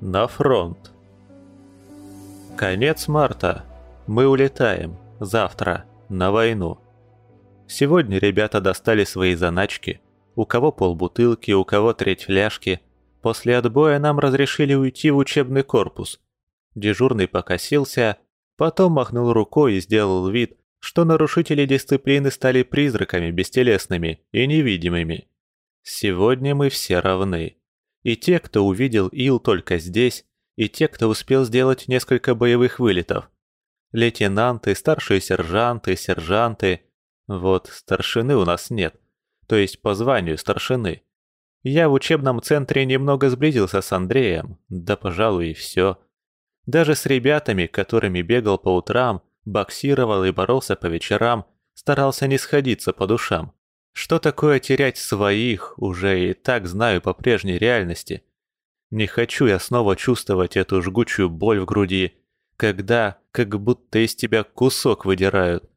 На фронт. Конец марта. Мы улетаем. Завтра. На войну. Сегодня ребята достали свои заначки. У кого полбутылки, у кого треть фляжки. После отбоя нам разрешили уйти в учебный корпус. Дежурный покосился, потом махнул рукой и сделал вид, что нарушители дисциплины стали призраками бестелесными и невидимыми. Сегодня мы все равны. И те, кто увидел Ил только здесь, и те, кто успел сделать несколько боевых вылетов. Лейтенанты, старшие сержанты, сержанты. Вот старшины у нас нет, то есть по званию старшины. Я в учебном центре немного сблизился с Андреем, да, пожалуй, и все. Даже с ребятами, которыми бегал по утрам, боксировал и боролся по вечерам, старался не сходиться по душам. Что такое терять своих, уже и так знаю по прежней реальности. Не хочу я снова чувствовать эту жгучую боль в груди, когда как будто из тебя кусок выдирают.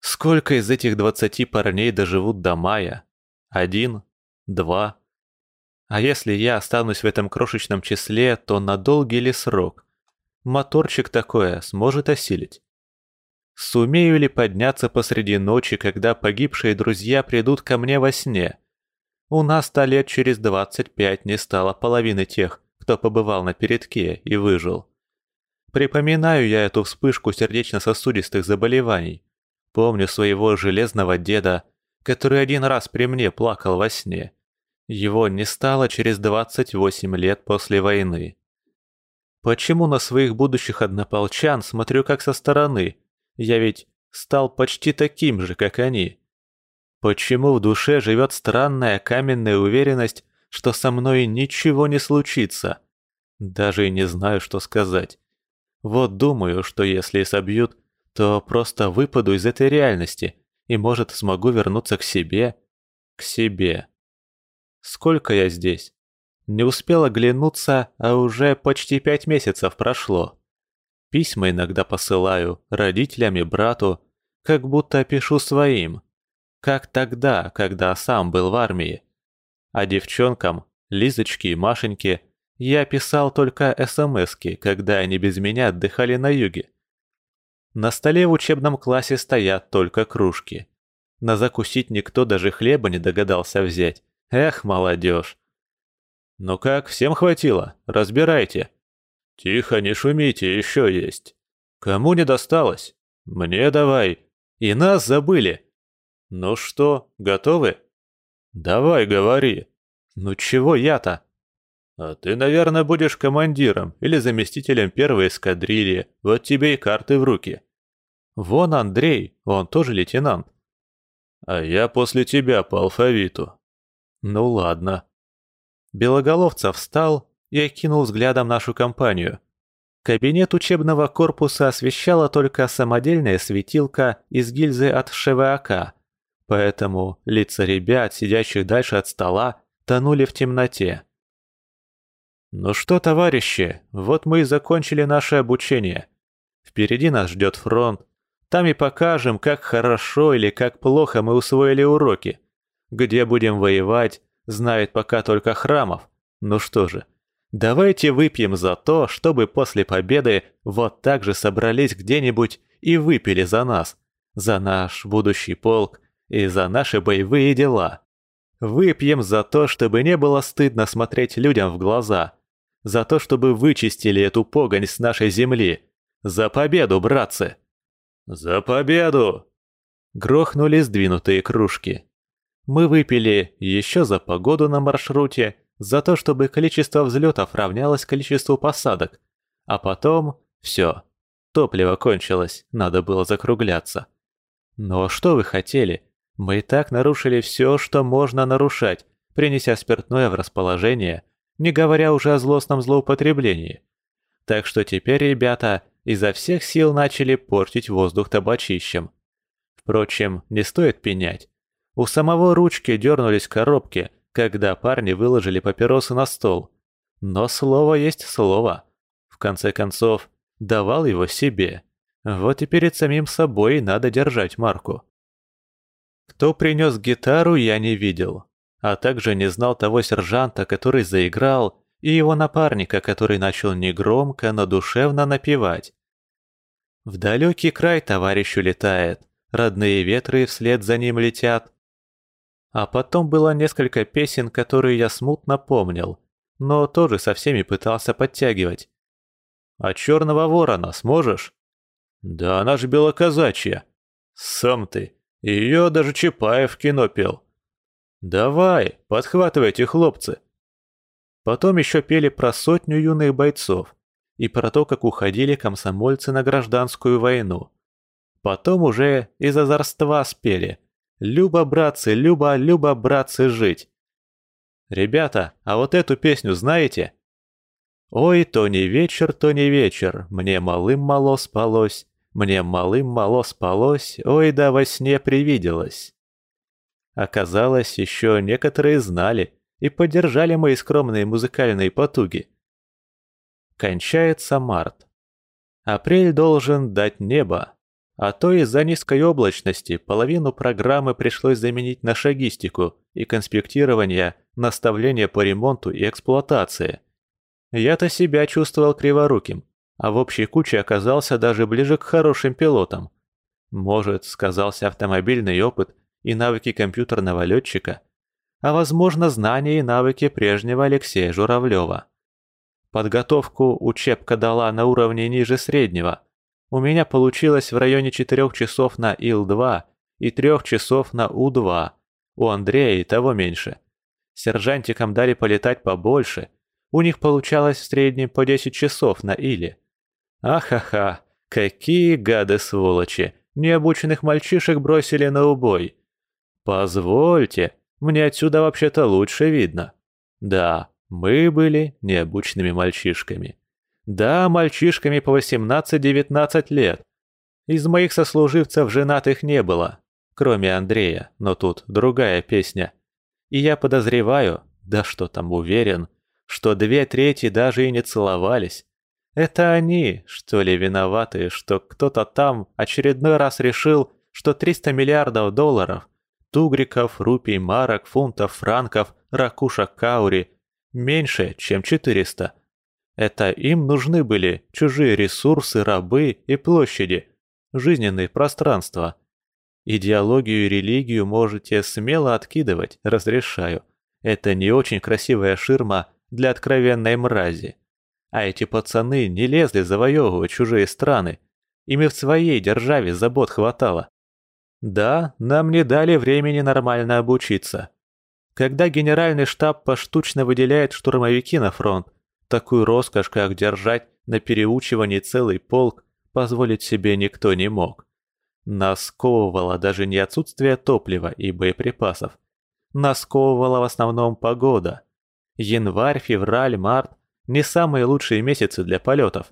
Сколько из этих двадцати парней доживут до мая? Один? Два? А если я останусь в этом крошечном числе, то на долгий ли срок? Моторчик такое сможет осилить? Сумею ли подняться посреди ночи, когда погибшие друзья придут ко мне во сне? У нас-то лет через двадцать пять не стало половины тех, кто побывал на передке и выжил. Припоминаю я эту вспышку сердечно-сосудистых заболеваний. Помню своего железного деда, который один раз при мне плакал во сне. Его не стало через 28 лет после войны. Почему на своих будущих однополчан смотрю как со стороны? Я ведь стал почти таким же, как они. Почему в душе живет странная каменная уверенность, что со мной ничего не случится? Даже и не знаю, что сказать. Вот думаю, что если собьют, то просто выпаду из этой реальности и, может, смогу вернуться к себе. К себе. Сколько я здесь? Не успела глянуться, а уже почти пять месяцев прошло. Письма иногда посылаю родителям и брату, как будто пишу своим. Как тогда, когда сам был в армии. А девчонкам, Лизочке и Машеньке, я писал только СМСки, когда они без меня отдыхали на юге. На столе в учебном классе стоят только кружки. На закусить никто даже хлеба не догадался взять. Эх, молодежь. Ну как, всем хватило? Разбирайте. Тихо, не шумите, еще есть. Кому не досталось? Мне давай. И нас забыли. Ну что, готовы? Давай, говори. Ну чего я-то? А ты, наверное, будешь командиром или заместителем первой эскадрильи. Вот тебе и карты в руки. Вон Андрей, он тоже лейтенант. А я после тебя по алфавиту. Ну ладно. Белоголовцев встал и окинул взглядом нашу компанию. Кабинет учебного корпуса освещала только самодельная светилка из гильзы от ШВАК, поэтому лица ребят, сидящих дальше от стола, тонули в темноте. «Ну что, товарищи, вот мы и закончили наше обучение. Впереди нас ждет фронт. Там и покажем, как хорошо или как плохо мы усвоили уроки. Где будем воевать, знает пока только Храмов. Ну что же, давайте выпьем за то, чтобы после победы вот так же собрались где-нибудь и выпили за нас, за наш будущий полк и за наши боевые дела. Выпьем за то, чтобы не было стыдно смотреть людям в глаза – за то, чтобы вычистили эту погонь с нашей земли. За победу, братцы! За победу! Грохнули сдвинутые кружки. Мы выпили еще за погоду на маршруте, за то, чтобы количество взлетов равнялось количеству посадок. А потом все. Топливо кончилось, надо было закругляться. Но что вы хотели? Мы и так нарушили все, что можно нарушать, принеся спиртное в расположение – не говоря уже о злостном злоупотреблении. Так что теперь ребята изо всех сил начали портить воздух табачищем. Впрочем, не стоит пенять. У самого ручки дернулись коробки, когда парни выложили папиросы на стол. Но слово есть слово. В конце концов, давал его себе. Вот и перед самим собой надо держать марку. Кто принес гитару, я не видел, а также не знал того сержанта, который заиграл, и его напарника, который начал негромко, но душевно напевать. В далекий край товарищ улетает, родные ветры вслед за ним летят. А потом было несколько песен, которые я смутно помнил, но тоже со всеми пытался подтягивать. «А черного ворона сможешь?» «Да она же белоказачья!» «Сам ты! Ее даже Чапаев в кино пел!» «Давай, подхватывайте, хлопцы!» Потом еще пели про сотню юных бойцов и про то, как уходили комсомольцы на гражданскую войну. Потом уже из озорства спели «Люба, братцы, Люба, Люба, братцы, жить!» «Ребята, а вот эту песню знаете?» «Ой, то не вечер, то не вечер, мне малым мало спалось, мне малым мало спалось, ой, да во сне привиделось». Оказалось, еще некоторые знали и поддержали мои скромные музыкальные потуги. Кончается март. Апрель должен дать небо, а то из-за низкой облачности половину программы пришлось заменить на шагистику и конспектирование, наставление по ремонту и эксплуатации. Я-то себя чувствовал криворуким, а в общей куче оказался даже ближе к хорошим пилотам. Может, сказался автомобильный опыт и навыки компьютерного летчика, а возможно знания и навыки прежнего Алексея Журавлева. Подготовку учебка дала на уровне ниже среднего – у меня получилось в районе 4 часов на Ил-2 и 3 часов на У-2. У Андрея и того меньше. Сержантикам дали полетать побольше. У них получалось в среднем по 10 часов на Иле. Ахаха, какие гады-сволочи! Необученных мальчишек бросили на убой. Позвольте, мне отсюда вообще-то лучше видно. Да, мы были необученными мальчишками. Да, мальчишками по 18-19 лет. Из моих сослуживцев женатых не было, кроме Андрея, но тут другая песня. И я подозреваю, да что там уверен, что две трети даже и не целовались. Это они, что ли, виноваты, что кто-то там очередной раз решил, что 300 миллиардов долларов, тугриков, рупий, марок, фунтов, франков, ракушек, каури, меньше, чем 400 – это им нужны были чужие ресурсы, рабы и площади, жизненные пространства. Идеологию и религию можете смело откидывать, разрешаю. Это не очень красивая ширма для откровенной мрази. А эти пацаны не лезли завоевывать чужие страны. Ими в своей державе забот хватало. Да, нам не дали времени нормально обучиться. Когда генеральный штаб поштучно выделяет штурмовики на фронт, Такую роскошь, как держать на переучивании целый полк, позволить себе никто не мог. Нас даже не отсутствие топлива и боеприпасов. Нас в основном погода. Январь, февраль, март – не самые лучшие месяцы для полетов.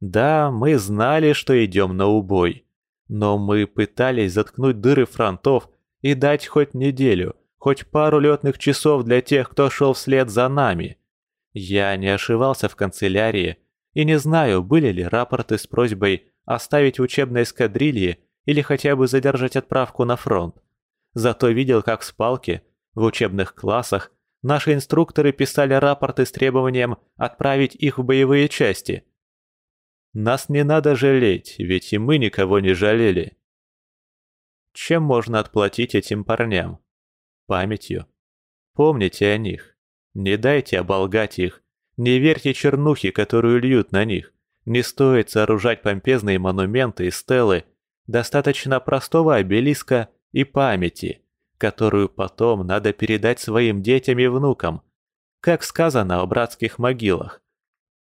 Да, мы знали, что идем на убой. Но мы пытались заткнуть дыры фронтов и дать хоть неделю, хоть пару летных часов для тех, кто шел вслед за нами. Я не ошивался в канцелярии и не знаю, были ли рапорты с просьбой оставить учебной эскадрильи или хотя бы задержать отправку на фронт. Зато видел, как с палки в учебных классах наши инструкторы писали рапорты с требованием отправить их в боевые части. Нас не надо жалеть, ведь и мы никого не жалели. Чем можно отплатить этим парням? Памятью. Помните о них. Не дайте оболгать их. Не верьте чернухе, которую льют на них. Не стоит сооружать помпезные монументы и стелы. Достаточно простого обелиска и памяти, которую потом надо передать своим детям и внукам, как сказано о братских могилах.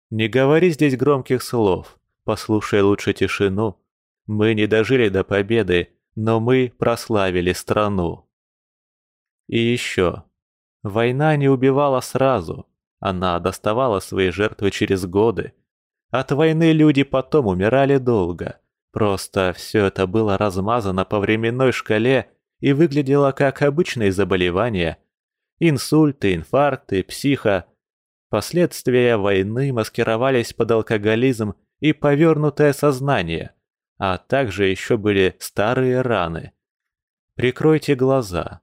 Не говори здесь громких слов, послушай лучше тишину. Мы не дожили до победы, но мы прославили страну. И еще. Война не убивала сразу, она доставала свои жертвы через годы. От войны люди потом умирали долго. Просто все это было размазано по временной шкале и выглядело как обычные заболевания. Инсульты, инфаркты, психо. Последствия войны маскировались под алкоголизм и повернутое сознание, а также еще были старые раны. Прикройте глаза.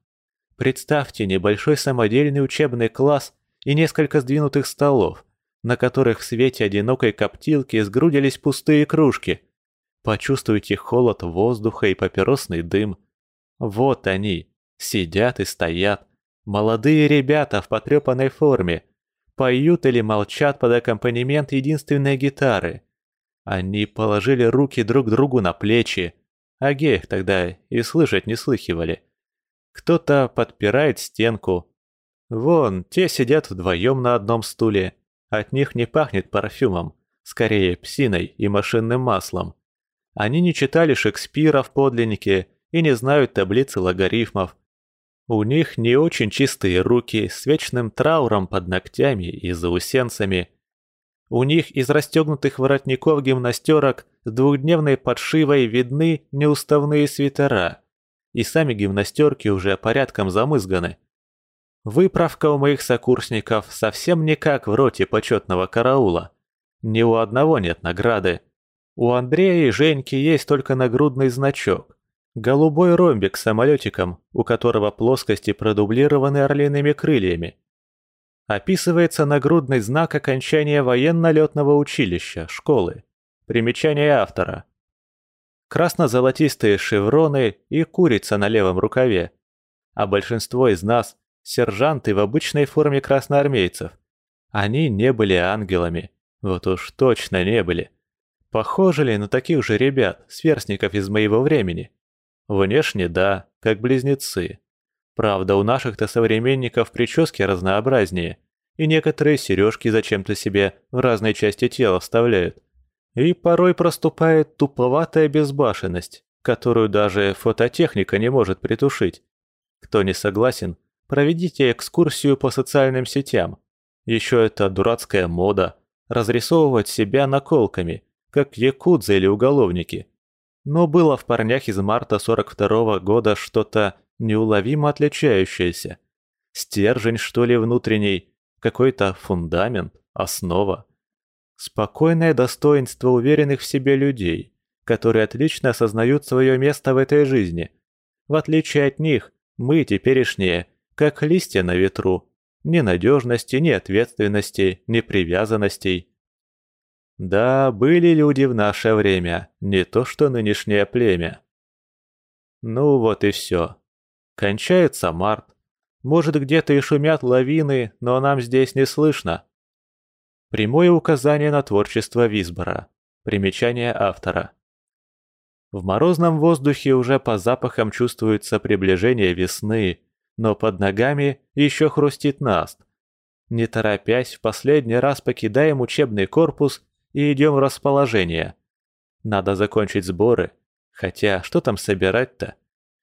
Представьте небольшой самодельный учебный класс и несколько сдвинутых столов, на которых в свете одинокой коптилки сгрудились пустые кружки. Почувствуйте холод воздуха и папиросный дым. Вот они, сидят и стоят. Молодые ребята в потрепанной форме. Поют или молчат под аккомпанемент единственной гитары. Они положили руки друг другу на плечи. а геях тогда и слышать не слыхивали. Кто-то подпирает стенку. Вон, те сидят вдвоем на одном стуле. От них не пахнет парфюмом, скорее псиной и машинным маслом. Они не читали Шекспира в подлиннике и не знают таблицы логарифмов. У них не очень чистые руки с вечным трауром под ногтями и заусенцами. У них из расстегнутых воротников гимнастерок с двухдневной подшивой видны неуставные свитера, и сами гимнастерки уже порядком замызганы. Выправка у моих сокурсников совсем не как в роте почетного караула. Ни у одного нет награды. У Андрея и Женьки есть только нагрудный значок. Голубой ромбик с самолетиком, у которого плоскости продублированы орлиными крыльями. Описывается нагрудный знак окончания военно-летного училища, школы. Примечание автора. Красно-золотистые шевроны и курица на левом рукаве. А большинство из нас сержанты в обычной форме красноармейцев. Они не были ангелами. Вот уж точно не были. Похожи ли на таких же ребят, сверстников из моего времени? Внешне да, как близнецы. Правда, у наших-то современников прически разнообразнее, и некоторые сережки зачем-то себе в разной части тела вставляют. И порой проступает туповатая безбашенность, которую даже фототехника не может притушить. Кто не согласен, Проведите экскурсию по социальным сетям. Еще это дурацкая мода – разрисовывать себя наколками, как якудзы или уголовники. Но было в парнях из марта 42 -го года что-то неуловимо отличающееся. Стержень, что ли, внутренний, какой-то фундамент, основа. Спокойное достоинство уверенных в себе людей, которые отлично осознают свое место в этой жизни. В отличие от них, мы, теперешние, как листья на ветру. Ни надежности, ни ответственности, ни привязанностей. Да, были люди в наше время, не то что нынешнее племя. Ну вот и все. Кончается март. Может, где-то и шумят лавины, но нам здесь не слышно. Прямое указание на творчество Висбора. Примечание автора. В морозном воздухе уже по запахам чувствуется приближение весны, но под ногами еще хрустит наст. Не торопясь, в последний раз покидаем учебный корпус и идем в расположение. Надо закончить сборы, хотя что там собирать-то?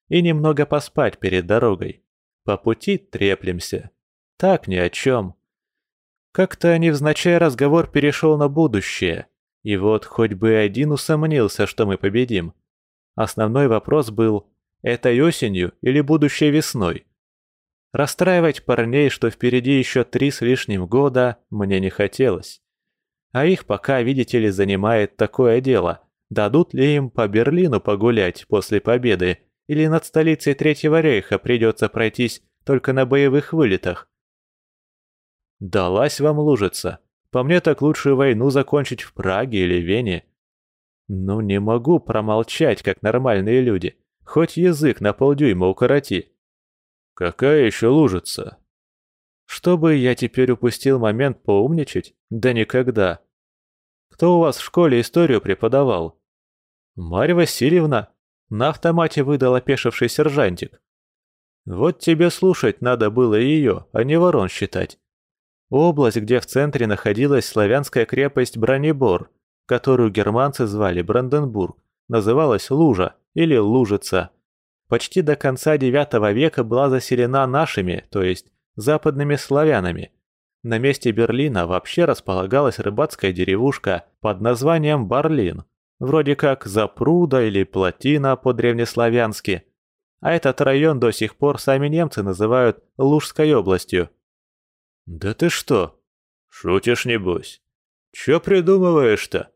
И немного поспать перед дорогой. По пути треплемся. Так ни о чем. Как-то невзначай разговор перешел на будущее. И вот хоть бы один усомнился, что мы победим. Основной вопрос был, этой осенью или будущей весной? Расстраивать парней, что впереди еще три с лишним года, мне не хотелось. А их пока, видите ли, занимает такое дело. Дадут ли им по Берлину погулять после победы, или над столицей Третьего рейха придется пройтись только на боевых вылетах? Далась вам лужица. По мне так лучше войну закончить в Праге или Вене. Ну не могу промолчать, как нормальные люди. Хоть язык на полдюйма укороти. «Какая еще лужица?» «Чтобы я теперь упустил момент поумничать? Да никогда!» «Кто у вас в школе историю преподавал?» «Марья Васильевна!» На автомате выдал опешивший сержантик. «Вот тебе слушать надо было ее, а не ворон считать. Область, где в центре находилась славянская крепость Бронебор, которую германцы звали Бранденбург, называлась Лужа или Лужица почти до конца IX века была заселена нашими, то есть западными славянами. На месте Берлина вообще располагалась рыбацкая деревушка под названием Барлин, вроде как запруда или плотина по-древнеславянски. А этот район до сих пор сами немцы называют Лужской областью. «Да ты что? Шутишь, небось? Чё придумываешь-то?»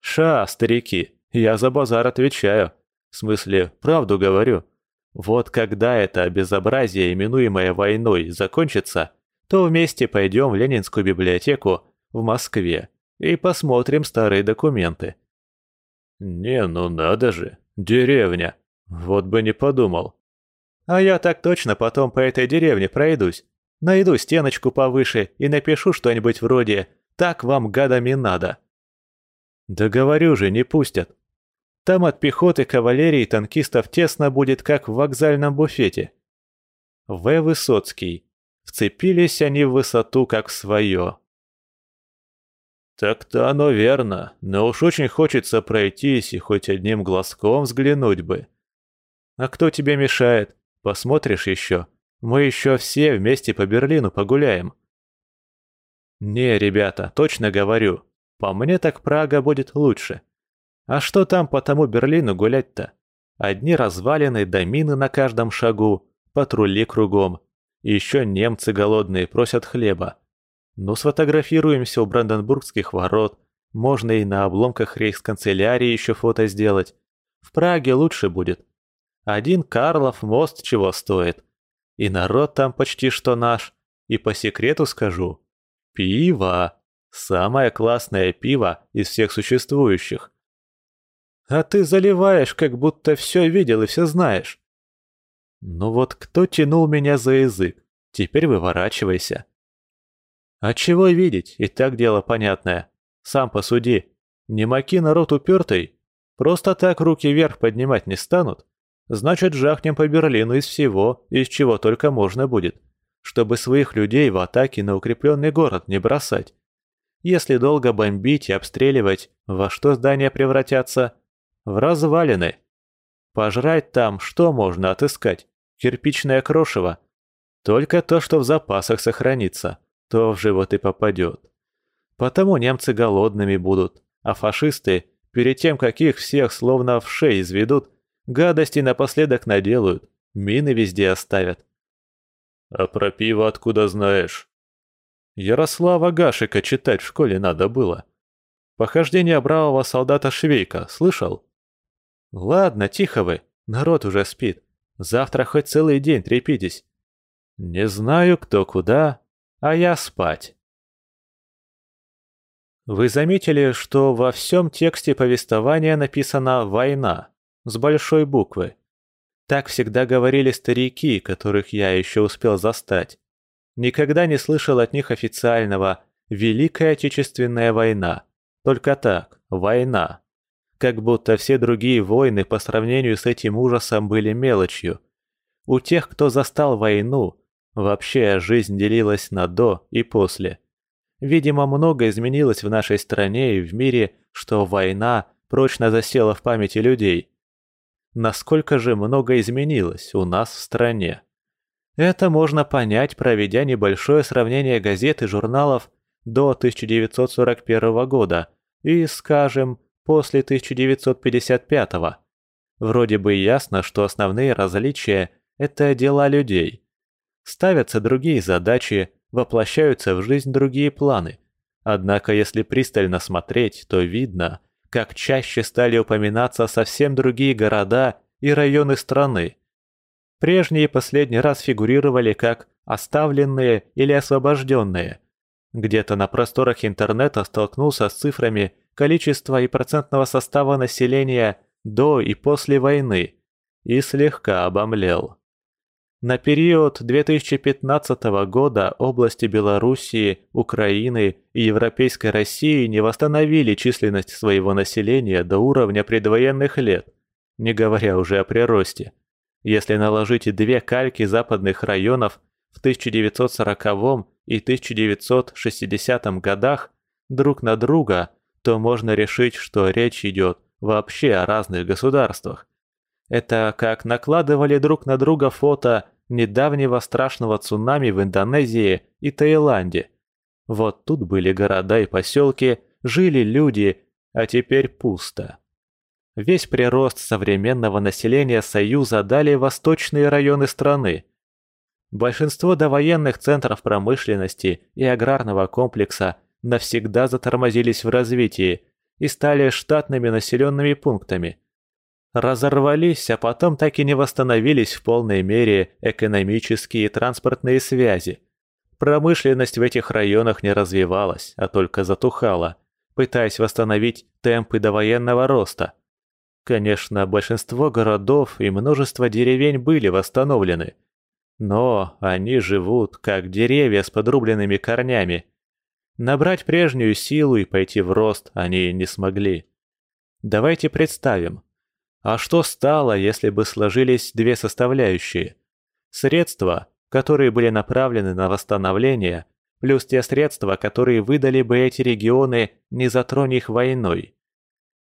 «Ша, старики, я за базар отвечаю. В смысле, правду говорю. Вот когда это безобразие, именуемое войной, закончится, то вместе пойдем в Ленинскую библиотеку в Москве и посмотрим старые документы. Не, ну надо же, деревня. Вот бы не подумал. А я так точно потом по этой деревне пройдусь. Найду стеночку повыше и напишу что-нибудь вроде «Так вам, гадами, надо». Да говорю же, не пустят. Там от пехоты, кавалерии и танкистов тесно будет, как в вокзальном буфете. В. Высоцкий. Вцепились они в высоту, как в свое. Так-то оно верно, но уж очень хочется пройтись и хоть одним глазком взглянуть бы. А кто тебе мешает? Посмотришь еще. Мы еще все вместе по Берлину погуляем. Не, ребята, точно говорю. По мне так Прага будет лучше. А что там по тому Берлину гулять-то? Одни развалины да мины на каждом шагу, патрули кругом. Еще немцы голодные просят хлеба. Ну, сфотографируемся у Бранденбургских ворот. Можно и на обломках рейхсканцелярии еще фото сделать. В Праге лучше будет. Один Карлов мост чего стоит. И народ там почти что наш. И по секрету скажу. Пиво. Самое классное пиво из всех существующих. А ты заливаешь, как будто все видел и все знаешь. Ну вот кто тянул меня за язык? Теперь выворачивайся. А чего видеть, и так дело понятное. Сам посуди. Не маки народ упертый. Просто так руки вверх поднимать не станут. Значит, жахнем по Берлину из всего, из чего только можно будет. Чтобы своих людей в атаке на укрепленный город не бросать. Если долго бомбить и обстреливать, во что здания превратятся? В развалины. Пожрать там что можно отыскать? Кирпичное крошево. Только то, что в запасах сохранится то в живот и попадет. Потому немцы голодными будут, а фашисты, перед тем, как их всех словно в шеи изведут, гадости напоследок наделают, мины везде оставят. А про пиво откуда знаешь? Ярослава Гашика читать в школе надо было. Похождение бравого солдата Швейка, слышал? Ладно, тихо вы, народ уже спит. Завтра хоть целый день трепитесь. Не знаю, кто куда, а я спать. Вы заметили, что во всем тексте повествования написано «война» с большой буквы? Так всегда говорили старики, которых я еще успел застать. Никогда не слышал от них официального «Великая Отечественная война». Только так, война. Как будто все другие войны по сравнению с этим ужасом были мелочью. У тех, кто застал войну, Вообще, жизнь делилась на «до» и «после». Видимо, много изменилось в нашей стране и в мире, что война прочно засела в памяти людей. Насколько же много изменилось у нас в стране? Это можно понять, проведя небольшое сравнение газет и журналов до 1941 года и, скажем, после 1955. Вроде бы ясно, что основные различия – это дела людей. Ставятся другие задачи, воплощаются в жизнь другие планы. Однако, если пристально смотреть, то видно, как чаще стали упоминаться совсем другие города и районы страны. Прежние последний раз фигурировали как «оставленные» или «освобожденные». Где-то на просторах интернета столкнулся с цифрами количества и процентного состава населения до и после войны и слегка обомлел. На период 2015 года области Белоруссии, Украины и Европейской России не восстановили численность своего населения до уровня предвоенных лет, не говоря уже о приросте. Если наложить две кальки западных районов в 1940 и 1960 годах друг на друга, то можно решить, что речь идет вообще о разных государствах. Это как накладывали друг на друга фото недавнего страшного цунами в Индонезии и Таиланде. Вот тут были города и поселки, жили люди, а теперь пусто. Весь прирост современного населения Союза дали восточные районы страны. Большинство довоенных центров промышленности и аграрного комплекса навсегда затормозились в развитии и стали штатными населенными пунктами. Разорвались, а потом так и не восстановились в полной мере экономические и транспортные связи. Промышленность в этих районах не развивалась, а только затухала, пытаясь восстановить темпы довоенного роста. Конечно, большинство городов и множество деревень были восстановлены. Но они живут, как деревья с подрубленными корнями. Набрать прежнюю силу и пойти в рост они не смогли. Давайте представим. А что стало, если бы сложились две составляющие? Средства, которые были направлены на восстановление, плюс те средства, которые выдали бы эти регионы, не затронь их войной.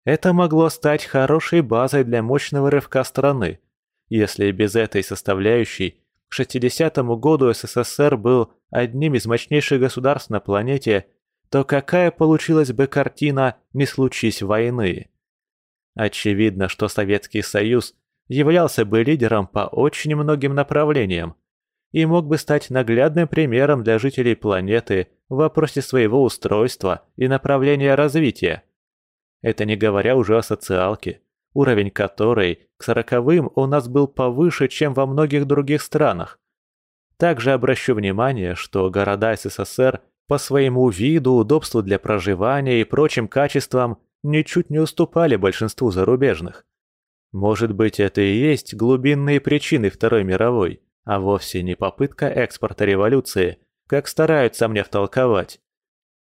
Это могло стать хорошей базой для мощного рывка страны, если без этой составляющей к 60 году СССР был одним из мощнейших государств на планете, то какая получилась бы картина, не случись войны? Очевидно, что Советский Союз являлся бы лидером по очень многим направлениям, и мог бы стать наглядным примером для жителей планеты в вопросе своего устройства и направления развития. Это не говоря уже о социалке, уровень которой к сороковым у нас был повыше, чем во многих других странах. Также обращу внимание, что города СССР по своему виду, удобству для проживания и прочим качествам ничуть не уступали большинству зарубежных. Может быть, это и есть глубинные причины Второй мировой – а вовсе не попытка экспорта революции, как стараются мне втолковать.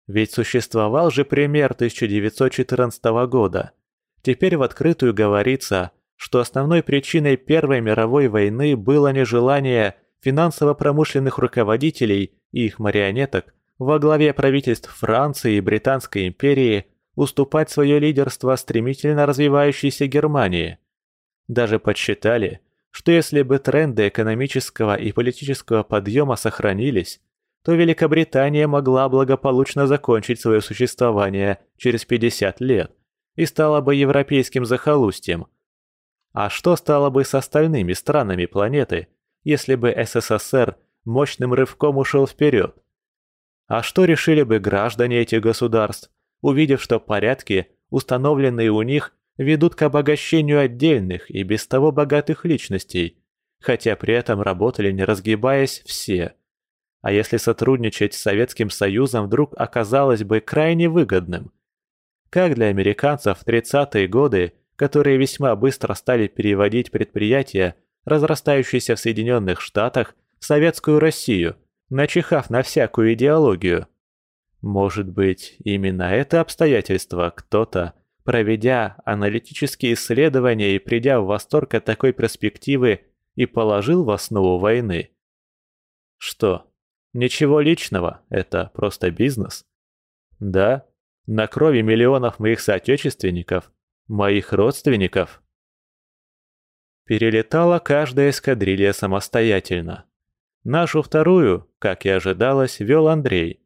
Ведь существовал же пример 1914 года. Теперь в открытую говорится, что основной причиной Первой мировой войны было нежелание финансово-промышленных руководителей и их марионеток во главе правительств Франции и Британской империи уступать свое лидерство стремительно развивающейся Германии. Даже подсчитали, что если бы тренды экономического и политического подъема сохранились, то Великобритания могла благополучно закончить свое существование через 50 лет и стала бы европейским захолустьем. А что стало бы с остальными странами планеты, если бы СССР мощным рывком ушел вперед? А что решили бы граждане этих государств, увидев, что порядки, установленные у них, ведут к обогащению отдельных и без того богатых личностей, хотя при этом работали не разгибаясь все. А если сотрудничать с Советским Союзом вдруг оказалось бы крайне выгодным? Как для американцев в 30-е годы, которые весьма быстро стали переводить предприятия, разрастающиеся в Соединенных Штатах, в Советскую Россию, начихав на всякую идеологию. Может быть, именно это обстоятельство кто-то, проведя аналитические исследования и придя в восторг от такой перспективы, и положил в основу войны. Что, ничего личного, это просто бизнес? Да, на крови миллионов моих соотечественников, моих родственников. Перелетала каждая эскадрилья самостоятельно. Нашу вторую, как и ожидалось, вел Андрей.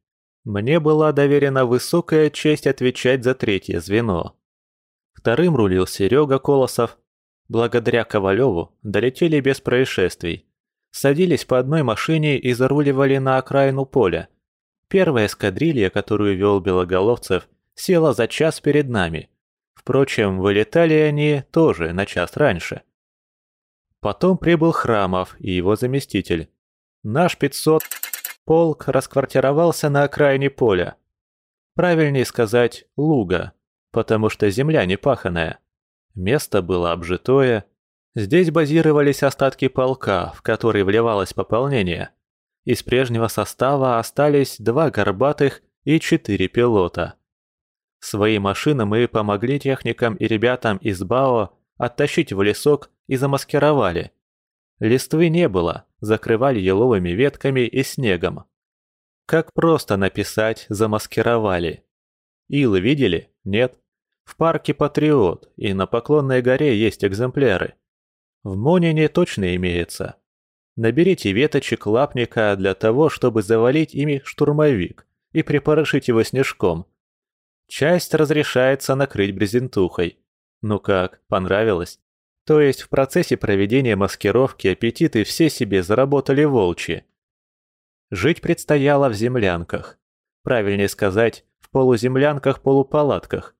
Мне была доверена высокая честь отвечать за третье звено. Вторым рулил Серега Колосов. Благодаря Ковалеву долетели без происшествий. Садились по одной машине и заруливали на окраину поля. Первая эскадрилья, которую вел Белоголовцев, села за час перед нами. Впрочем, вылетали они тоже на час раньше. Потом прибыл Храмов и его заместитель. Наш 500 полк расквартировался на окраине поля. Правильнее сказать, луга потому что земля не паханая. Место было обжитое. Здесь базировались остатки полка, в который вливалось пополнение. Из прежнего состава остались два горбатых и четыре пилота. Свои машины мы помогли техникам и ребятам из БАО оттащить в лесок и замаскировали. Листвы не было, закрывали еловыми ветками и снегом. Как просто написать «замаскировали». Илы видели? Нет. В парке «Патриот» и на Поклонной горе есть экземпляры. В Монине точно имеется. Наберите веточек лапника для того, чтобы завалить ими штурмовик и припорошить его снежком. Часть разрешается накрыть брезентухой. Ну как, понравилось? То есть в процессе проведения маскировки аппетиты все себе заработали волчьи. Жить предстояло в землянках. Правильнее сказать, в полуземлянках-полупалатках.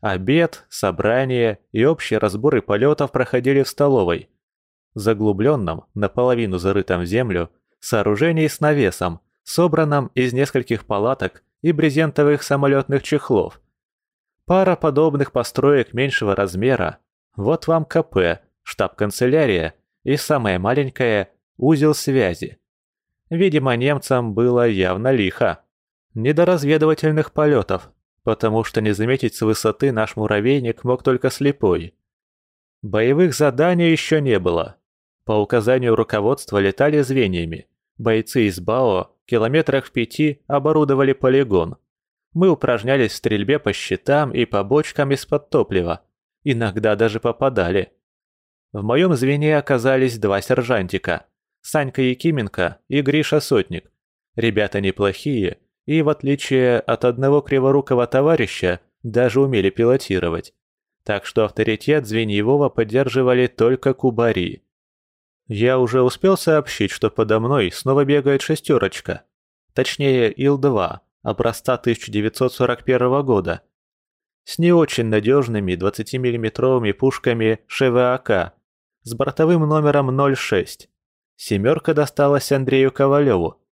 Обед, собрание и общие разборы полетов проходили в столовой. Заглубленном, наполовину зарытом в землю, сооружении с навесом, собранном из нескольких палаток и брезентовых самолетных чехлов. Пара подобных построек меньшего размера. Вот вам КП, штаб-канцелярия и самое маленькое – узел связи. Видимо, немцам было явно лихо. Не до разведывательных полетов, потому что не заметить с высоты наш муравейник мог только слепой. Боевых заданий еще не было. По указанию руководства летали звеньями. Бойцы из БАО километрах в пяти оборудовали полигон. Мы упражнялись в стрельбе по щитам и по бочкам из-под топлива. Иногда даже попадали. В моем звене оказались два сержантика. Санька Якименко и Гриша Сотник. Ребята неплохие, и, в отличие от одного криворукого товарища, даже умели пилотировать. Так что авторитет Звеньевого поддерживали только кубари. Я уже успел сообщить, что подо мной снова бегает шестерочка. Точнее, Ил-2, образца 1941 года. С не очень надежными 20-миллиметровыми пушками ШВАК, с бортовым номером 06. Семерка досталась Андрею Ковалеву,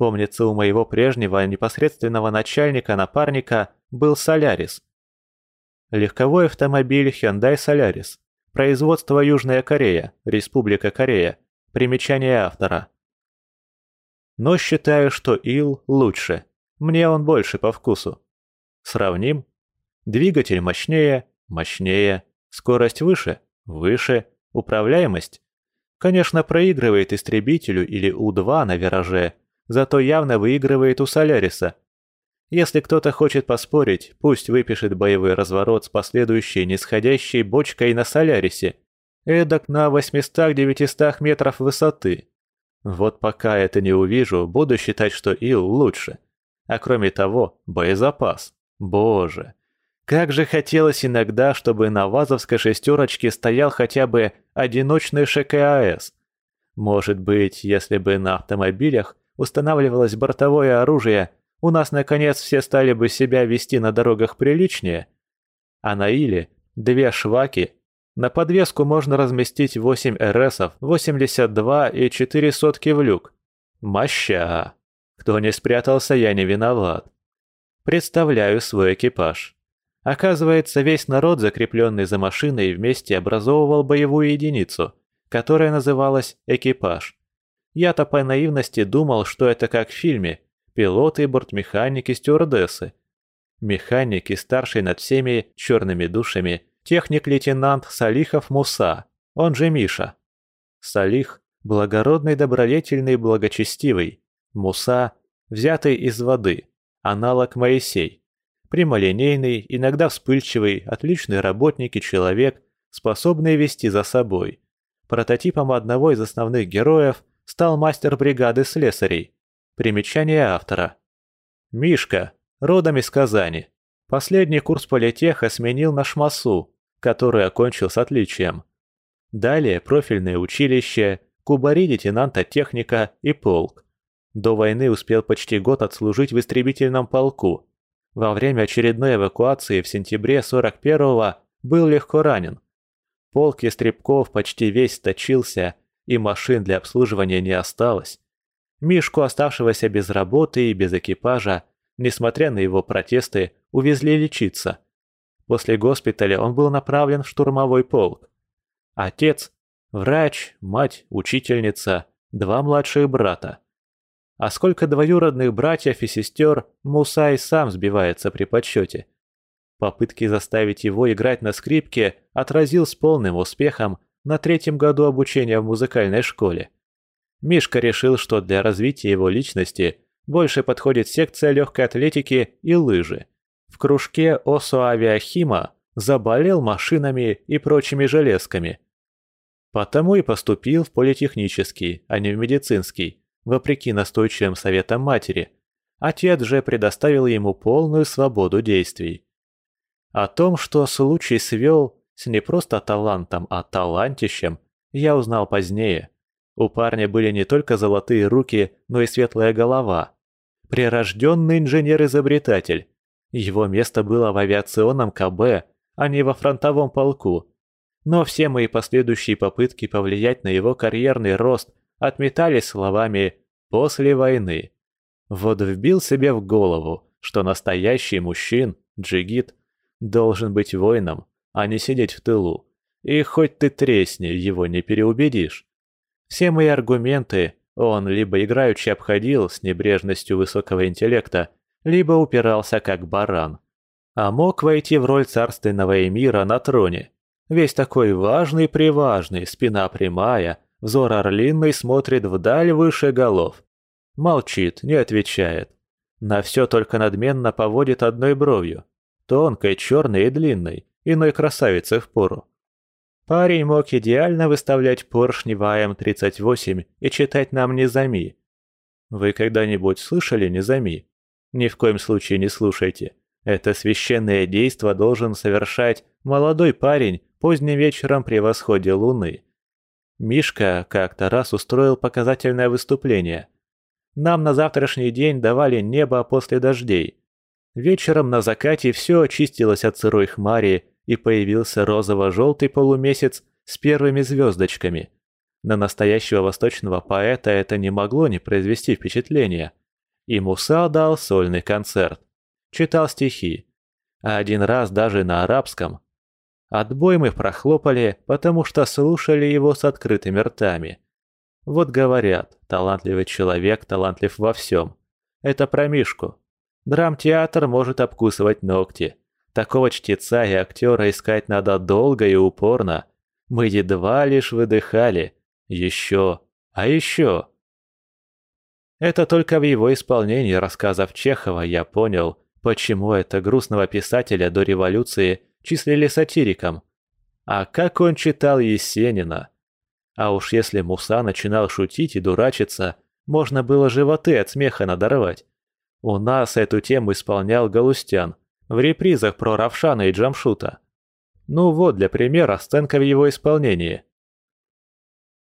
Помнится, у моего прежнего непосредственного начальника-напарника был Солярис. Легковой автомобиль Hyundai Solaris. Производство Южная Корея, Республика Корея. Примечание автора. Но считаю, что Ил лучше. Мне он больше по вкусу. Сравним? Двигатель мощнее, мощнее. Скорость выше, выше. Управляемость? Конечно, проигрывает истребителю или У-2 на вираже, зато явно выигрывает у Соляриса. Если кто-то хочет поспорить, пусть выпишет боевой разворот с последующей нисходящей бочкой на Солярисе, эдак на 800-900 метров высоты. Вот пока это не увижу, буду считать, что Ил лучше. А кроме того, боезапас. Боже. Как же хотелось иногда, чтобы на вазовской шестерочке стоял хотя бы одиночный ШКАС. Может быть, если бы на автомобилях устанавливалось бортовое оружие, у нас, наконец, все стали бы себя вести на дорогах приличнее. А на Иле две шваки. На подвеску можно разместить 8 РСов, 82 и 4 сотки в люк. Моща! Кто не спрятался, я не виноват. Представляю свой экипаж. Оказывается, весь народ, закрепленный за машиной, вместе образовывал боевую единицу, которая называлась «экипаж». Я-то по наивности думал, что это как в фильме «Пилоты, бортмеханики, стюардессы». Механики, старший над всеми черными душами, техник-лейтенант Салихов Муса, он же Миша. Салих – благородный, добродетельный, благочестивый. Муса – взятый из воды, аналог Моисей. Прямолинейный, иногда вспыльчивый, отличный работник и человек, способный вести за собой. Прототипом одного из основных героев – стал мастер бригады слесарей. Примечание автора. Мишка, родом из Казани. Последний курс политеха сменил на ШМАСУ, который окончил с отличием. Далее профильное училище, кубари лейтенанта техника и полк. До войны успел почти год отслужить в истребительном полку. Во время очередной эвакуации в сентябре 41-го был легко ранен. Полк Ястребков почти весь точился и машин для обслуживания не осталось. Мишку, оставшегося без работы и без экипажа, несмотря на его протесты, увезли лечиться. После госпиталя он был направлен в штурмовой полк. Отец – врач, мать – учительница, два младших брата. А сколько двоюродных братьев и сестер, Муса и сам сбивается при подсчете. Попытки заставить его играть на скрипке отразил с полным успехом на третьем году обучения в музыкальной школе. Мишка решил, что для развития его личности больше подходит секция легкой атлетики и лыжи. В кружке Осо-Авиахима заболел машинами и прочими железками. Потому и поступил в политехнический, а не в медицинский, вопреки настойчивым советам матери. Отец же предоставил ему полную свободу действий. О том, что случай свел, с не просто талантом, а талантищем я узнал позднее. У парня были не только золотые руки, но и светлая голова. Прирожденный инженер-изобретатель. Его место было в авиационном КБ, а не во фронтовом полку. Но все мои последующие попытки повлиять на его карьерный рост отметались словами «после войны». Вот вбил себе в голову, что настоящий мужчин, джигит, должен быть воином, а не сидеть в тылу. И хоть ты тресни, его не переубедишь. Все мои аргументы он либо играючи обходил с небрежностью высокого интеллекта, либо упирался как баран. А мог войти в роль царственного эмира на троне. Весь такой важный-приважный, спина прямая, взор орлиный смотрит вдаль выше голов. Молчит, не отвечает. На все только надменно поводит одной бровью. Тонкой, черной и длинной, иной красавице впору. Парень мог идеально выставлять поршни в АМ-38 и читать нам Низами. Вы когда-нибудь слышали Низами? Ни в коем случае не слушайте. Это священное действо должен совершать молодой парень поздним вечером при восходе луны. Мишка как-то раз устроил показательное выступление. Нам на завтрашний день давали небо после дождей. Вечером на закате все очистилось от сырой хмари, и появился розово-желтый полумесяц с первыми звездочками. На настоящего восточного поэта это не могло не произвести впечатления. И Муса дал сольный концерт. Читал стихи. А один раз даже на арабском. Отбой мы прохлопали, потому что слушали его с открытыми ртами. Вот говорят, талантливый человек талантлив во всем. Это про Мишку. Драмтеатр может обкусывать ногти. Такого чтеца и актера искать надо долго и упорно. Мы едва лишь выдыхали. Еще, а еще. Это только в его исполнении рассказов Чехова я понял, почему это грустного писателя до революции числили сатириком. А как он читал Есенина. А уж если Муса начинал шутить и дурачиться, можно было животы от смеха надорвать. У нас эту тему исполнял Галустян, в репризах про Равшана и Джамшута. Ну вот, для примера, сценка в его исполнении.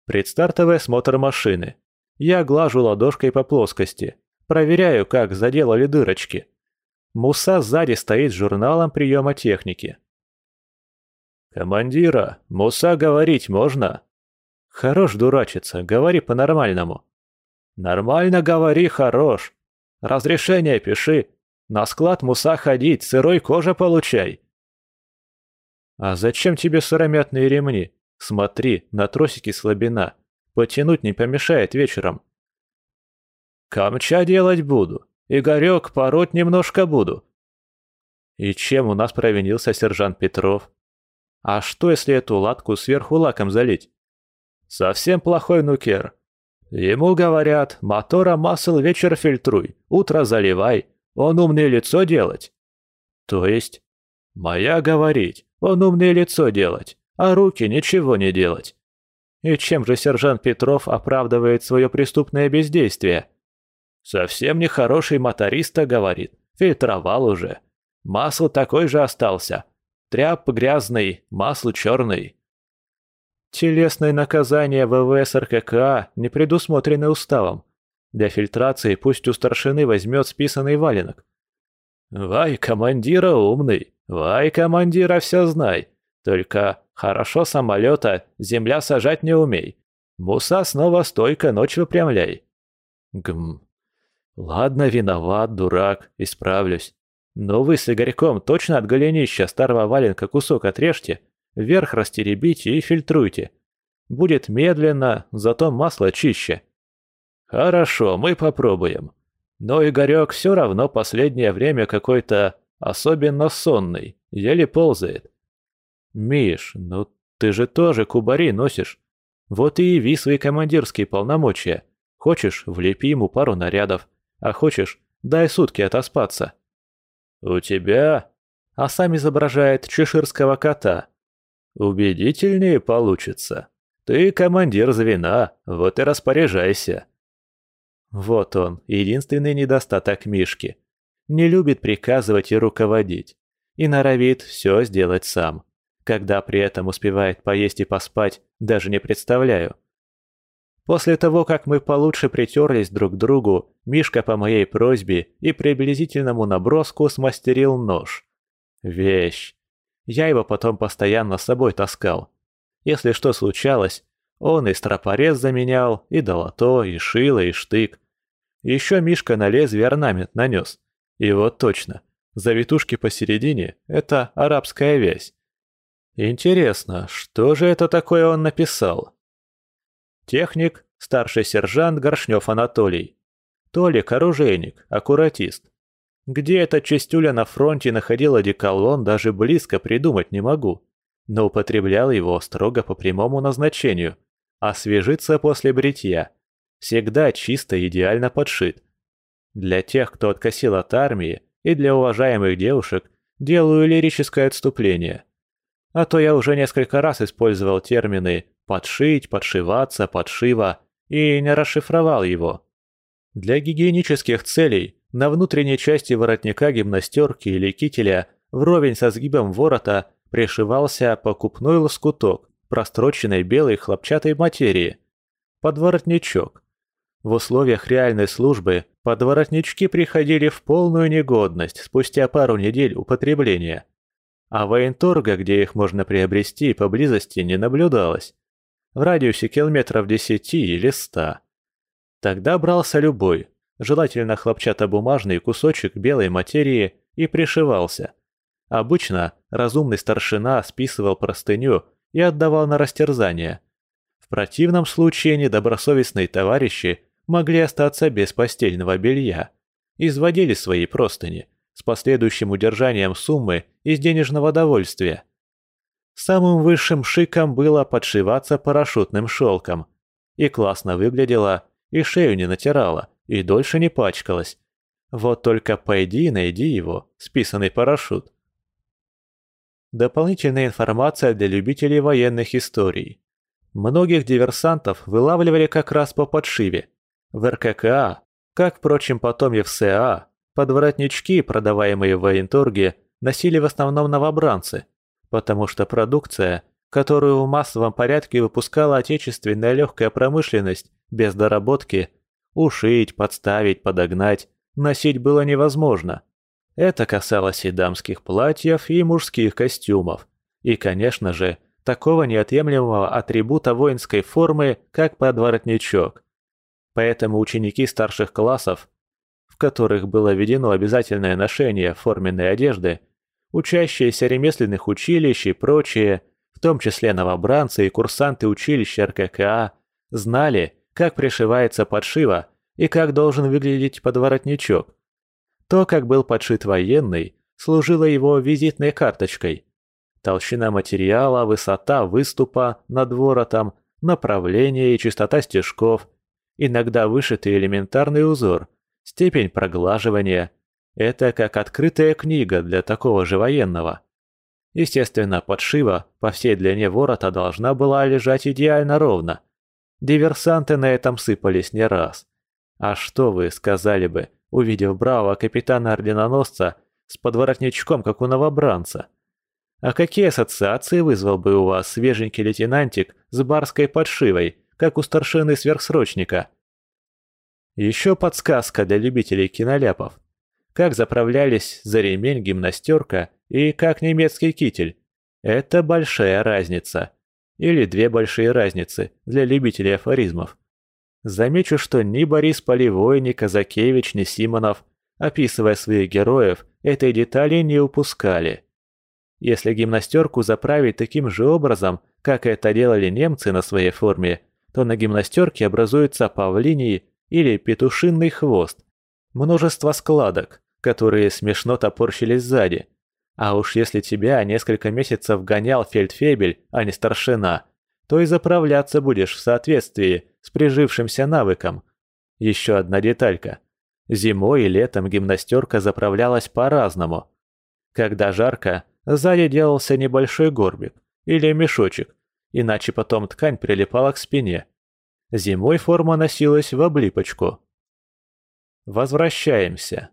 Предстартовый осмотр машины. Я глажу ладошкой по плоскости, проверяю, как заделали дырочки. Муса сзади стоит с журналом приема техники. «Командира, Муса говорить можно?» «Хорош дурачиться, говори по-нормальному». «Нормально говори, хорош. Разрешение пиши, на склад муса ходить, сырой кожа получай. А зачем тебе сыромятные ремни? Смотри, на тросике слабина. Потянуть не помешает вечером. Камча делать буду. Игорек, пороть немножко буду. И чем у нас провинился сержант Петров? А что, если эту латку сверху лаком залить? Совсем плохой нукер. Ему говорят, мотора масл вечер фильтруй, утро заливай, он умное лицо делать. То есть? Моя говорить, он умное лицо делать, а руки ничего не делать. И чем же сержант Петров оправдывает свое преступное бездействие? Совсем нехороший моториста, говорит, фильтровал уже. Масло такой же остался. Тряп грязный, масло черный. Телесное наказание ВВС РККА не предусмотрено уставом. Для фильтрации пусть у старшины возьмет списанный валенок. «Вай, командира умный! Вай, командира все знай! Только хорошо самолета земля сажать не умей. Муса снова стойко ночь выпрямляй». Гм. Ладно, виноват, дурак, исправлюсь. Но вы с Игорьком точно от голенища старого валенка кусок отрежьте, вверх растеребите и фильтруйте. Будет медленно, зато масло чище. «Хорошо, мы попробуем. Но Игорек все равно последнее время какой-то особенно сонный, еле ползает». «Миш, ну ты же тоже кубари носишь. Вот и яви свои командирские полномочия. Хочешь, влепи ему пару нарядов, а хочешь, дай сутки отоспаться». «У тебя...» А сам изображает чеширского кота. «Убедительнее получится. Ты командир звена, вот и распоряжайся». Вот он, единственный недостаток Мишки. Не любит приказывать и руководить. И норовит все сделать сам. Когда при этом успевает поесть и поспать, даже не представляю. После того, как мы получше притерлись друг к другу, Мишка по моей просьбе и приблизительному наброску смастерил нож. Вещь. Я его потом постоянно с собой таскал. Если что случалось, он и стропорез заменял, и долото, и шило, и штык. Еще Мишка на лезвие орнамент нанес. И вот точно, завитушки посередине – это арабская вязь. Интересно, что же это такое он написал? Техник, старший сержант Горшнев Анатолий. Толик – оружейник, аккуратист. Где эта чистюля на фронте находила деколон, даже близко придумать не могу. Но употреблял его строго по прямому назначению. Освежиться после бритья. Всегда чисто идеально подшит. Для тех, кто откосил от армии, и для уважаемых девушек, делаю лирическое отступление. А то я уже несколько раз использовал термины «подшить», «подшиваться», «подшива» и не расшифровал его. Для гигиенических целей на внутренней части воротника гимнастерки или кителя вровень со сгибом ворота пришивался покупной лоскуток простроченной белой хлопчатой материи. Подворотничок. В условиях реальной службы подворотнички приходили в полную негодность спустя пару недель употребления. А военторга, где их можно приобрести, поблизости не наблюдалось. В радиусе километров десяти или ста. Тогда брался любой, желательно хлопчатобумажный кусочек белой материи и пришивался. Обычно разумный старшина списывал простыню и отдавал на растерзание. В противном случае недобросовестные товарищи могли остаться без постельного белья. Изводили свои простыни с последующим удержанием суммы из денежного довольствия. Самым высшим шиком было подшиваться парашютным шелком. И классно выглядело, и шею не натирала, и дольше не пачкалась. Вот только пойди и найди его, списанный парашют. Дополнительная информация для любителей военных историй. Многих диверсантов вылавливали как раз по подшиве. В РККА, как, впрочем, потом и в СА, подворотнички, продаваемые в военторге, носили в основном новобранцы, потому что продукция, которую в массовом порядке выпускала отечественная легкая промышленность без доработки, ушить, подставить, подогнать, носить было невозможно. Это касалось и дамских платьев, и мужских костюмов. И, конечно же, такого неотъемлемого атрибута воинской формы, как подворотничок. Поэтому ученики старших классов, в которых было введено обязательное ношение форменной одежды, учащиеся ремесленных училищ и прочие, в том числе новобранцы и курсанты училища РККА, знали, как пришивается подшива и как должен выглядеть подворотничок. То, как был подшит военный, служило его визитной карточкой. Толщина материала, высота выступа над воротом, направление и частота стежков, иногда вышитый элементарный узор, степень проглаживания. Это как открытая книга для такого же военного. Естественно, подшива по всей длине ворота должна была лежать идеально ровно. Диверсанты на этом сыпались не раз. А что вы сказали бы, увидев бравого капитана-орденоносца с подворотничком, как у новобранца. А какие ассоциации вызвал бы у вас свеженький лейтенантик с барской подшивой, как у старшины сверхсрочника? Еще подсказка для любителей киноляпов. Как заправлялись за ремень гимнастерка и как немецкий китель. Это большая разница. Или две большие разницы для любителей афоризмов. Замечу, что ни Борис Полевой, ни Казакевич, ни Симонов, описывая своих героев, этой детали не упускали. Если гимнастерку заправить таким же образом, как это делали немцы на своей форме, то на гимнастерке образуется павлиний или петушинный хвост, множество складок, которые смешно топорщились сзади. А уж если тебя несколько месяцев гонял фельдфебель, а не старшина, то и заправляться будешь в соответствии с прижившимся навыком. Еще одна деталька. Зимой и летом гимнастерка заправлялась по-разному. Когда жарко, сзади делался небольшой горбик или мешочек, иначе потом ткань прилипала к спине. Зимой форма носилась в облипочку. Возвращаемся.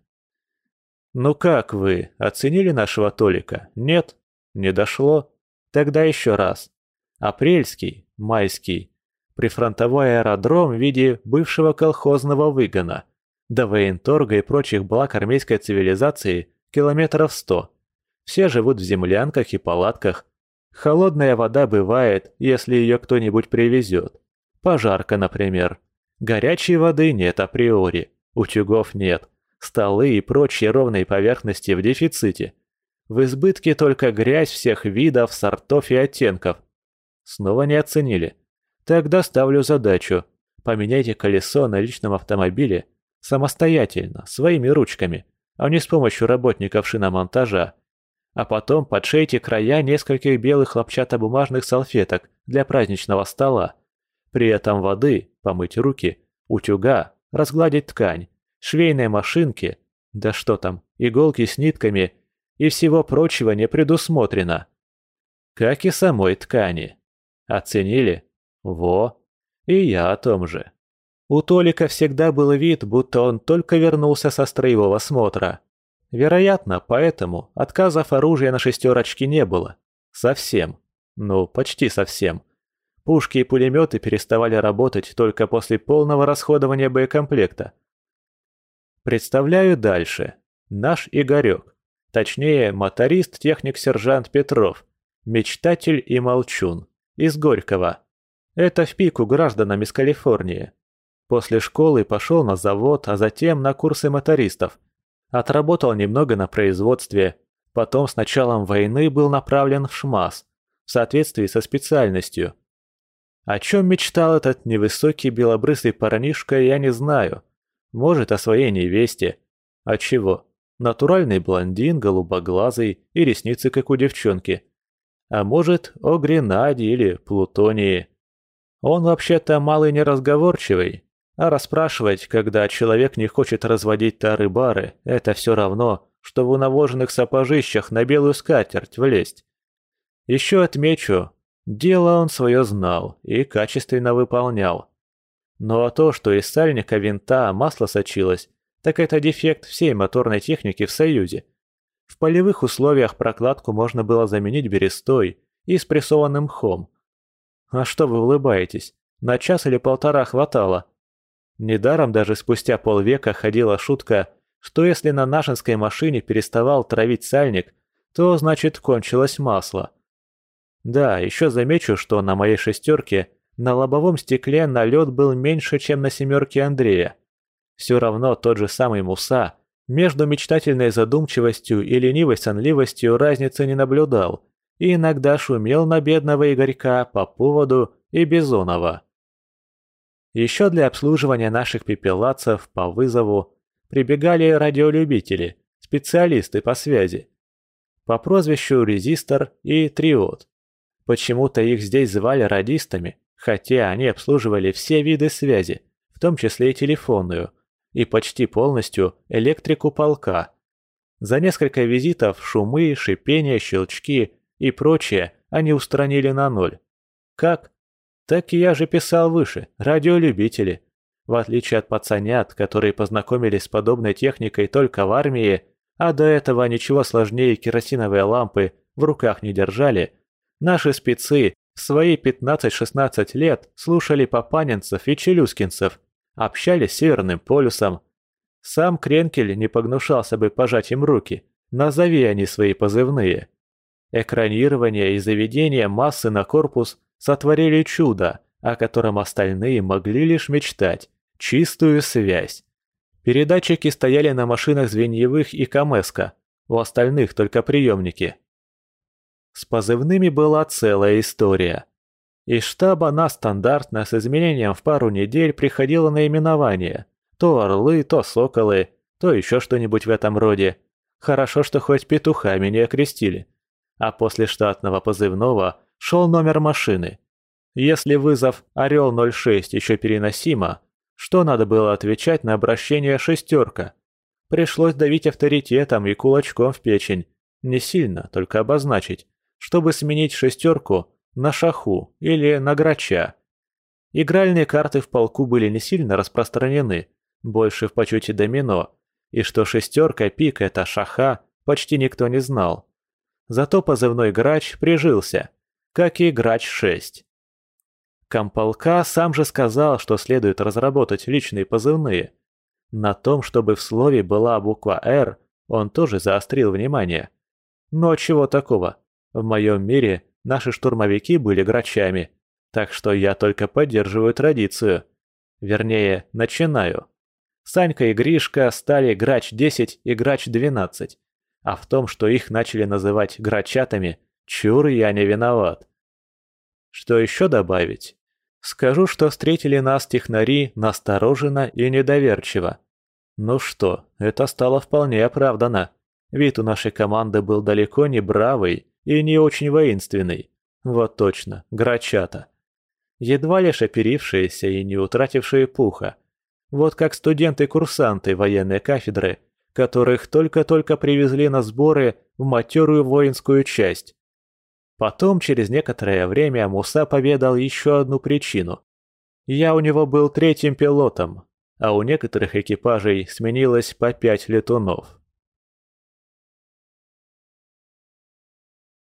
Ну как вы, оценили нашего Толика? Нет? Не дошло? Тогда еще раз. Апрельский, майский, прифронтовой аэродром в виде бывшего колхозного выгона, до военторга и прочих благ армейской цивилизации километров сто. Все живут в землянках и палатках. Холодная вода бывает, если ее кто-нибудь привезет. Пожарка, например. Горячей воды нет априори, утюгов нет, столы и прочие ровные поверхности в дефиците. В избытке только грязь всех видов, сортов и оттенков. Снова не оценили. Тогда ставлю задачу. Поменяйте колесо на личном автомобиле самостоятельно, своими ручками, а не с помощью работников шиномонтажа. А потом подшейте края нескольких белых хлопчатобумажных салфеток для праздничного стола. При этом воды, помыть руки, утюга, разгладить ткань, швейной машинки, да что там, иголки с нитками и всего прочего не предусмотрено. Как и самой ткани. Оценили? Во. И я о том же. У Толика всегда был вид, будто он только вернулся со строевого смотра. Вероятно, поэтому отказов оружия на шестерочке не было. Совсем. Ну, почти совсем. Пушки и пулеметы переставали работать только после полного расходования боекомплекта. Представляю дальше. Наш Игорек. Точнее, моторист-техник-сержант Петров. Мечтатель и молчун. Из Горького. Это в пику гражданам из Калифорнии. После школы пошел на завод, а затем на курсы мотористов. Отработал немного на производстве. Потом с началом войны был направлен в ШМАС в соответствии со специальностью. О чем мечтал этот невысокий белобрысый парнишка, я не знаю. Может, о своей невесте. А чего? Натуральный блондин, голубоглазый и ресницы, как у девчонки. А может, о Гренаде или Плутонии. Он вообще-то малый неразговорчивый, а расспрашивать, когда человек не хочет разводить тары-бары, это все равно, что в унавоженных сапожищах на белую скатерть влезть. Еще отмечу, дело он свое знал и качественно выполнял. А то, что из сальника винта масло сочилось, так это дефект всей моторной техники в Союзе. В полевых условиях прокладку можно было заменить берестой и спрессованным мхом. А что вы улыбаетесь? На час или полтора хватало. Недаром даже спустя полвека ходила шутка, что если на нашинской машине переставал травить сальник, то значит кончилось масло. Да, еще замечу, что на моей шестерке на лобовом стекле налет был меньше, чем на семерке Андрея. Все равно тот же самый Муса между мечтательной задумчивостью и ленивой сонливостью разницы не наблюдал и иногда шумел на бедного Игорька по поводу и Бизонова. Еще для обслуживания наших пепелацев по вызову прибегали радиолюбители, специалисты по связи. По прозвищу Резистор и Триод. Почему-то их здесь звали радистами, хотя они обслуживали все виды связи, в том числе и телефонную, и почти полностью электрику полка. За несколько визитов шумы, шипения, щелчки и прочее они устранили на ноль. Как? Так я же писал выше, радиолюбители. В отличие от пацанят, которые познакомились с подобной техникой только в армии, а до этого ничего сложнее керосиновой лампы в руках не держали, наши спецы в свои 15-16 лет слушали папанинцев и челюскинцев, общались с Северным полюсом. Сам Кренкель не погнушался бы пожать им руки, назови они свои позывные. Экранирование и заведение массы на корпус сотворили чудо, о котором остальные могли лишь мечтать – чистую связь. Передатчики стояли на машинах звеньевых и Камеска, у остальных только приемники. С позывными была целая история. Из штаба на стандартно с изменением в пару недель приходило наименование. То орлы, то соколы, то еще что-нибудь в этом роде. Хорошо, что хоть петухами не окрестили. А после штатного позывного шел номер машины. Если вызов «Орел-06» еще переносимо, что надо было отвечать на обращение «шестерка»? Пришлось давить авторитетом и кулачком в печень. Не сильно, только обозначить, чтобы сменить шестерку на шаху или на грача. Игральные карты в полку были не сильно распространены, больше в почете домино, и что шестерка пик – это шаха, почти никто не знал. Зато позывной «Грач» прижился, как и «Грач-6». Комполка сам же сказал, что следует разработать личные позывные. На том, чтобы в слове была буква «Р», он тоже заострил внимание. Но чего такого? В моем мире наши штурмовики были грачами, так что я только поддерживаю традицию. Вернее, начинаю. Санька и Гришка стали Грач-10 и Грач-12. А в том, что их начали называть грачатами, чур я не виноват. Что еще добавить? Скажу, что встретили нас технари настороженно и недоверчиво. Ну что, это стало вполне оправдано. Вид у нашей команды был далеко не бравый и не очень воинственный. Вот точно, грачата. Едва лишь оперившиеся и не утратившие пуха. Вот как студенты-курсанты военной кафедры, которых только-только привезли на сборы в матерую воинскую часть. Потом, через некоторое время, Муса поведал еще одну причину. Я у него был третьим пилотом, а у некоторых экипажей сменилось по пять летунов.